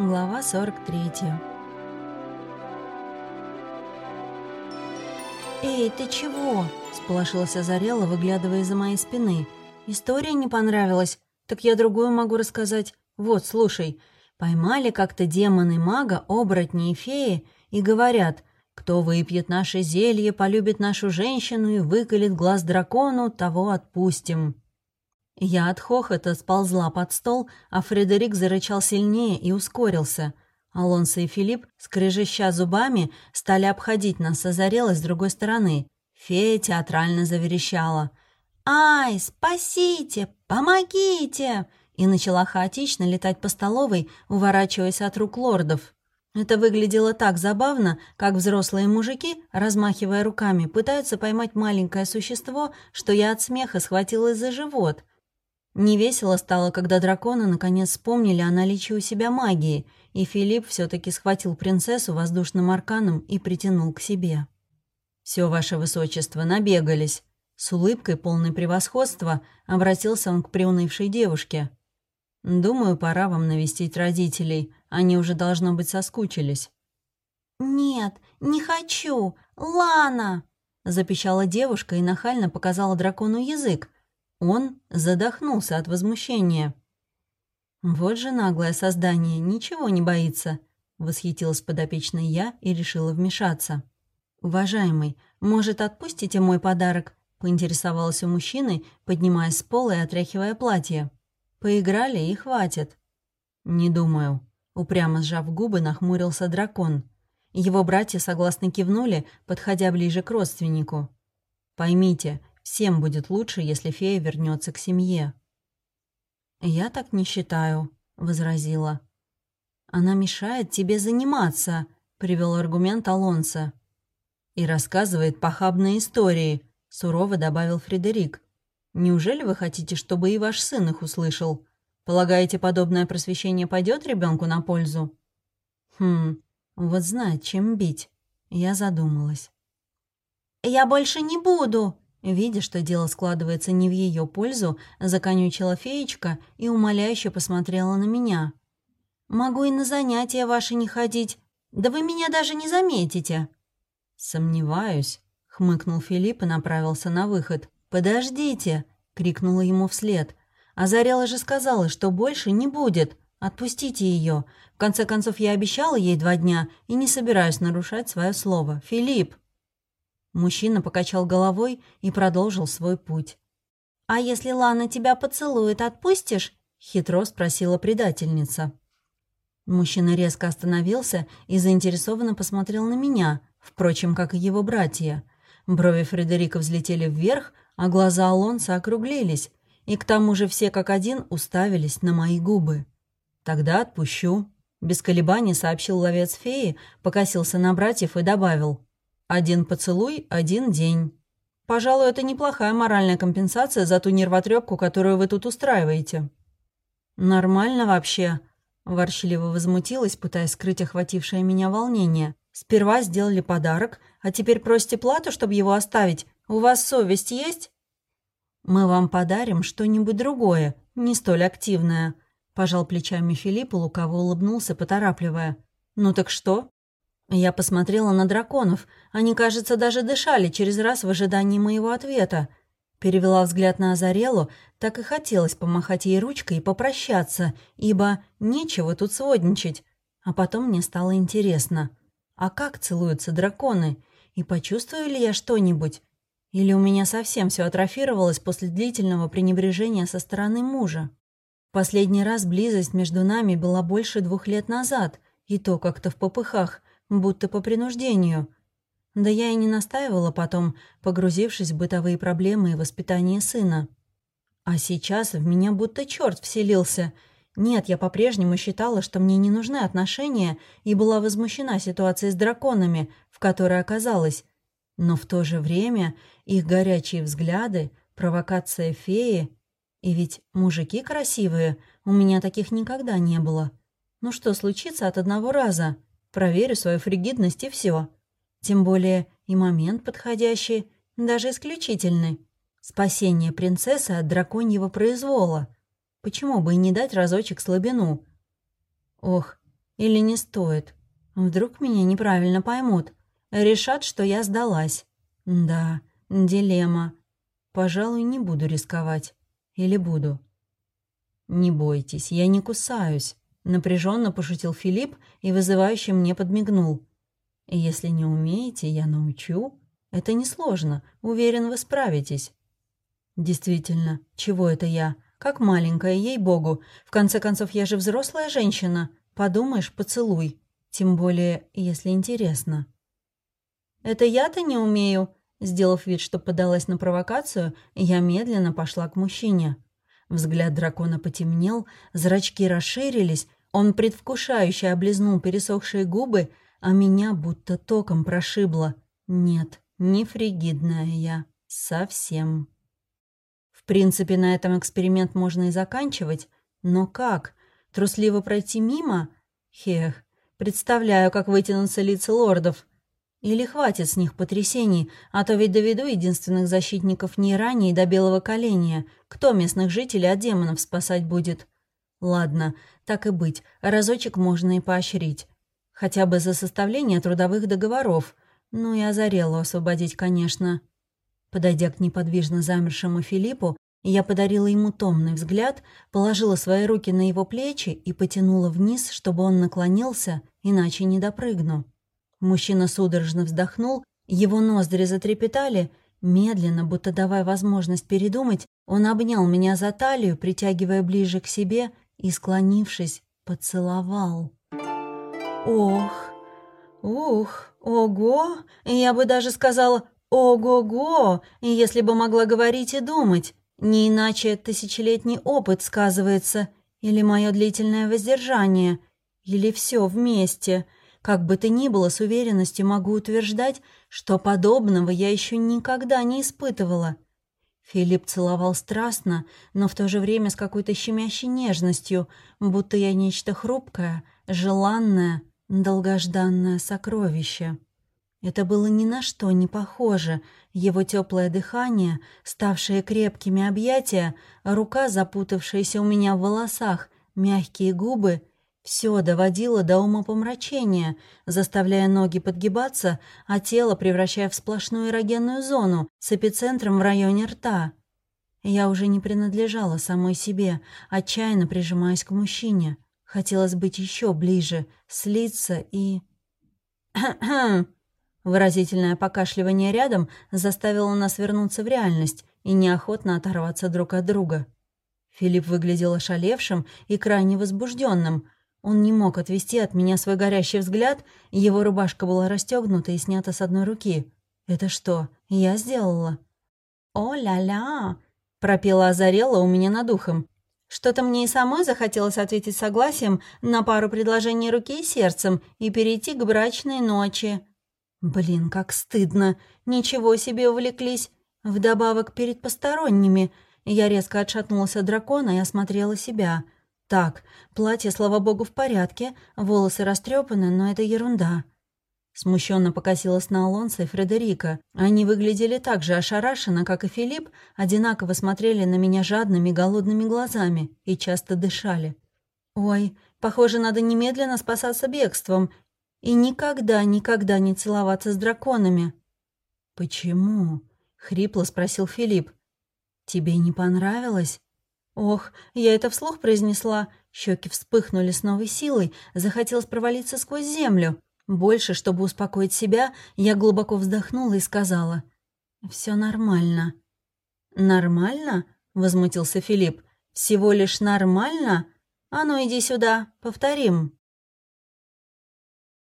Глава 43 «Эй, ты чего?» — сполошилась Азарела, выглядывая из-за моей спины. «История не понравилась? Так я другую могу рассказать. Вот, слушай. Поймали как-то демоны мага, оборотни и феи и говорят, кто выпьет наше зелье, полюбит нашу женщину и выколет глаз дракону, того отпустим». Я от хохота сползла под стол, а Фредерик зарычал сильнее и ускорился. Алонсо и Филипп, скрежеща зубами, стали обходить нас, озарелась с другой стороны. Фея театрально заверещала. «Ай, спасите! Помогите!» и начала хаотично летать по столовой, уворачиваясь от рук лордов. Это выглядело так забавно, как взрослые мужики, размахивая руками, пытаются поймать маленькое существо, что я от смеха схватилась за живот. Невесело стало, когда драконы наконец вспомнили о наличии у себя магии, и Филипп все таки схватил принцессу воздушным арканом и притянул к себе. Все, ваше высочество, набегались». С улыбкой, полной превосходства, обратился он к приунывшей девушке. «Думаю, пора вам навестить родителей. Они уже, должно быть, соскучились». «Нет, не хочу! Лана!» — запищала девушка и нахально показала дракону язык, он задохнулся от возмущения. «Вот же наглое создание, ничего не боится», — восхитилась подопечной я и решила вмешаться. «Уважаемый, может, отпустите мой подарок?» — поинтересовалась у мужчины, поднимаясь с пола и отряхивая платье. «Поиграли и хватит». «Не думаю», — упрямо сжав губы, нахмурился дракон. Его братья согласно кивнули, подходя ближе к родственнику. «Поймите, Всем будет лучше, если фея вернется к семье». «Я так не считаю», — возразила. «Она мешает тебе заниматься», — привел аргумент Алонса. «И рассказывает похабные истории», — сурово добавил Фредерик. «Неужели вы хотите, чтобы и ваш сын их услышал? Полагаете, подобное просвещение пойдет ребенку на пользу?» «Хм, вот знает, чем бить». Я задумалась. «Я больше не буду!» Видя, что дело складывается не в ее пользу, законючила феечка и умоляюще посмотрела на меня. «Могу и на занятия ваши не ходить. Да вы меня даже не заметите». «Сомневаюсь», — хмыкнул Филипп и направился на выход. «Подождите!» — крикнула ему вслед. Азарела же сказала, что больше не будет. Отпустите ее. В конце концов, я обещала ей два дня и не собираюсь нарушать свое слово. Филипп!» Мужчина покачал головой и продолжил свой путь. «А если Лана тебя поцелует, отпустишь?» — хитро спросила предательница. Мужчина резко остановился и заинтересованно посмотрел на меня, впрочем, как и его братья. Брови Фредерика взлетели вверх, а глаза Алонса округлились, и к тому же все как один уставились на мои губы. «Тогда отпущу», — без колебаний сообщил ловец феи, покосился на братьев и добавил. Один поцелуй, один день. Пожалуй, это неплохая моральная компенсация за ту нервотрепку, которую вы тут устраиваете. Нормально вообще, ворчливо возмутилась, пытаясь скрыть охватившее меня волнение. Сперва сделали подарок, а теперь просите плату, чтобы его оставить. У вас совесть есть? Мы вам подарим что-нибудь другое, не столь активное. Пожал плечами Филипп и лукаво улыбнулся, поторапливая. «Ну так что?» Я посмотрела на драконов. Они, кажется, даже дышали через раз в ожидании моего ответа. Перевела взгляд на Азарелу, так и хотелось помахать ей ручкой и попрощаться, ибо нечего тут сводничать. А потом мне стало интересно, а как целуются драконы? И почувствую ли я что-нибудь? Или у меня совсем все атрофировалось после длительного пренебрежения со стороны мужа? Последний раз близость между нами была больше двух лет назад, и то как-то в попыхах — будто по принуждению. Да я и не настаивала потом, погрузившись в бытовые проблемы и воспитание сына. А сейчас в меня будто черт вселился. Нет, я по-прежнему считала, что мне не нужны отношения, и была возмущена ситуацией с драконами, в которой оказалась. Но в то же время их горячие взгляды, провокация феи... И ведь мужики красивые, у меня таких никогда не было. Ну что случится от одного раза?» Проверю свою фригидность и все. Тем более и момент подходящий, даже исключительный. Спасение принцессы от драконьего произвола. Почему бы и не дать разочек слабину? Ох, Или не стоит? Вдруг меня неправильно поймут. Решат, что я сдалась. Да, дилемма. Пожалуй, не буду рисковать. Или буду? Не бойтесь, я не кусаюсь. Напряженно пошутил Филипп и вызывающе мне подмигнул. Если не умеете, я научу. Это несложно. Уверен, вы справитесь. Действительно, чего это я? Как маленькая, ей-богу. В конце концов, я же взрослая женщина. Подумаешь, поцелуй. Тем более, если интересно. «Это я-то не умею», Сделав вид, что подалась на провокацию, я медленно пошла к мужчине. Взгляд дракона потемнел, зрачки расширились, он предвкушающе облизнул пересохшие губы, а меня будто током прошибло. Нет, не фригидная я. Совсем. В принципе, на этом эксперимент можно и заканчивать. Но как? Трусливо пройти мимо? Хех, представляю, как вытянутся лица лордов. Или хватит с них потрясений, а то ведь доведу единственных защитников не ранее до белого коленя. Кто местных жителей от демонов спасать будет? Ладно, так и быть, разочек можно и поощрить. Хотя бы за составление трудовых договоров. Ну и озарело освободить, конечно. Подойдя к неподвижно замершему Филиппу, я подарила ему томный взгляд, положила свои руки на его плечи и потянула вниз, чтобы он наклонился, иначе не допрыгну. Мужчина судорожно вздохнул, его ноздри затрепетали. Медленно, будто давая возможность передумать, он обнял меня за талию, притягивая ближе к себе и, склонившись, поцеловал. Ох, ух, ого, я бы даже сказала «ого-го», если бы могла говорить и думать. Не иначе тысячелетний опыт сказывается, или мое длительное воздержание, или все вместе — как бы то ни было, с уверенностью могу утверждать, что подобного я еще никогда не испытывала. Филипп целовал страстно, но в то же время с какой-то щемящей нежностью, будто я нечто хрупкое, желанное, долгожданное сокровище. Это было ни на что не похоже. Его теплое дыхание, ставшие крепкими объятия, рука, запутавшаяся у меня в волосах, мягкие губы — все доводило до умопомрачения, заставляя ноги подгибаться, а тело превращая в сплошную эрогенную зону с эпицентром в районе рта. Я уже не принадлежала самой себе, отчаянно прижимаясь к мужчине. Хотелось быть еще ближе, слиться и... Выразительное покашливание рядом заставило нас вернуться в реальность и неохотно оторваться друг от друга. Филипп выглядел ошалевшим и крайне возбужденным — он не мог отвести от меня свой горящий взгляд, его рубашка была расстегнута и снята с одной руки. «Это что, я сделала?» «О-ля-ля!» — пропела Азарела у меня над ухом. Что-то мне и самой захотелось ответить согласием на пару предложений руки и сердцем и перейти к брачной ночи. Блин, как стыдно. Ничего себе увлеклись. Вдобавок перед посторонними. Я резко отшатнулась от дракона и осмотрела себя — так, платье, слава богу, в порядке, волосы растрепаны, но это ерунда. Смущенно покосилась на Алонса и Фредерика. Они выглядели так же ошарашенно, как и Филипп, одинаково смотрели на меня жадными голодными глазами и часто дышали. «Ой, похоже, надо немедленно спасаться бегством и никогда, никогда не целоваться с драконами». «Почему?» — хрипло спросил Филипп. «Тебе не понравилось?» Ох, я это вслух произнесла. Щеки вспыхнули с новой силой, захотелось провалиться сквозь землю. Больше, чтобы успокоить себя, я глубоко вздохнула и сказала. «Все нормально». «Нормально?» — возмутился Филипп. «Всего лишь нормально? А ну иди сюда, повторим».